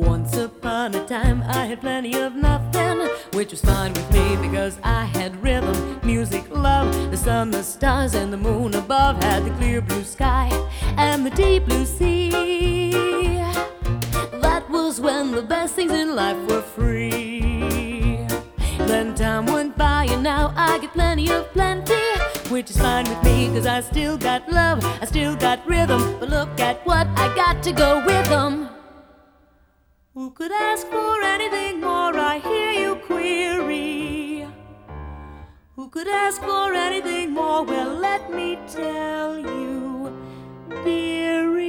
Once upon a time, I had plenty of nothing, which was fine with me because I had rhythm, music, love. The sun, the stars, and the moon above had the clear blue sky and the deep blue sea. That was when the best things in life were free. Then time went by, and now I get plenty of plenty, which is fine with me because I still got love, I still got rhythm. But look at what I got to go with them. Who could ask for anything more? I hear you query. Who could ask for anything more? Well, let me tell you, dearie.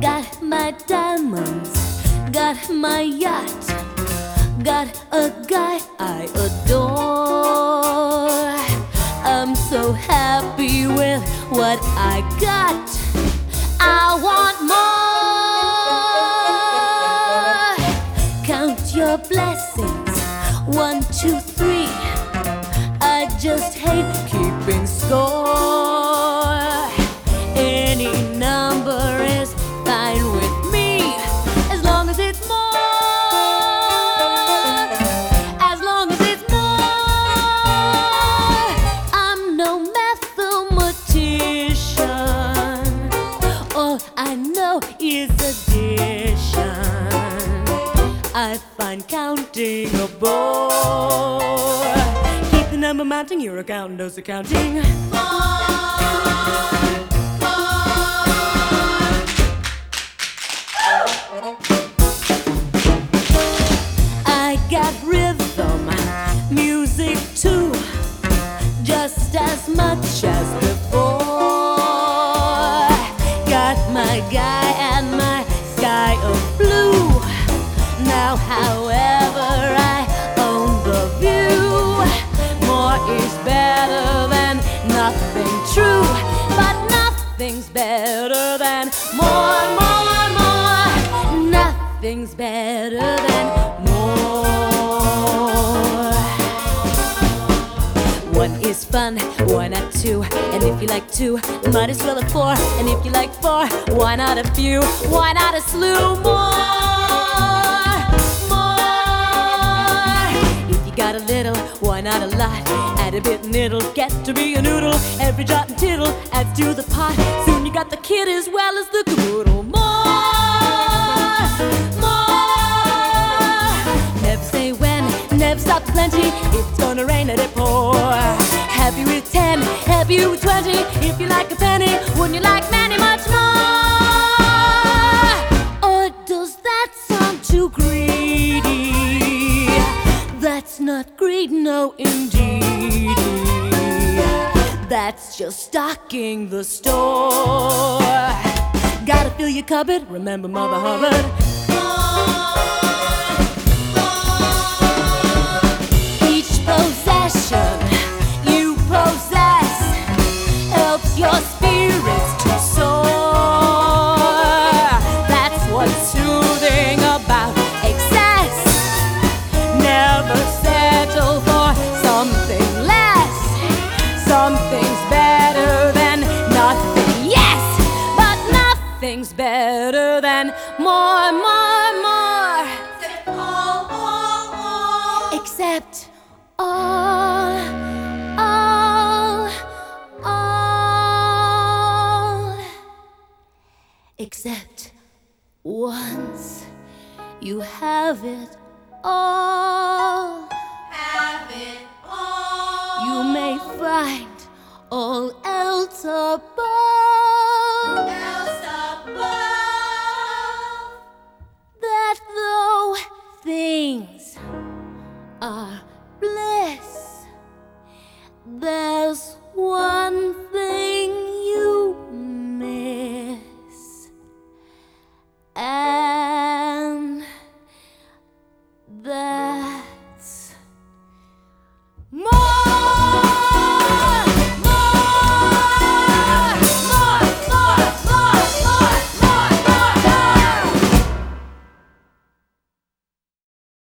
Got my diamonds, got my yacht, got a guy I adore. I'm so happy with what I got. I want more. Count your blessings. One, two, three. I just hate keeping score. I counting a bore. Keep the number mounting, your accountant knows accounting. I got rhythm, music too, just as much as before. Got my guy and my sky of blue. Now, however, nothing true, but nothing's better than more, more, more. Nothing's better than more. One is fun, why not two? And if you like two, might as well have four. And if you like four, why not a few? Why not a slew more? More. If you got a little, not a lot? Add a bit and it'll get to be a noodle. Every jot and tittle adds to the pot. Soon you got the kid as well as the caboodle. More, more. Never say when, never stop plenty. If it's gonna rain, let it pour. Happy with ten, happy with twenty. If you like a penny, wouldn't you like many no indeed. That's just stocking the store. Gotta fill your cupboard, remember Mother Hubbard. Nothing's better than more, more, more. Except all, all, all. Except once you have it all. Have it all. You may find all else above. Bliss, there's one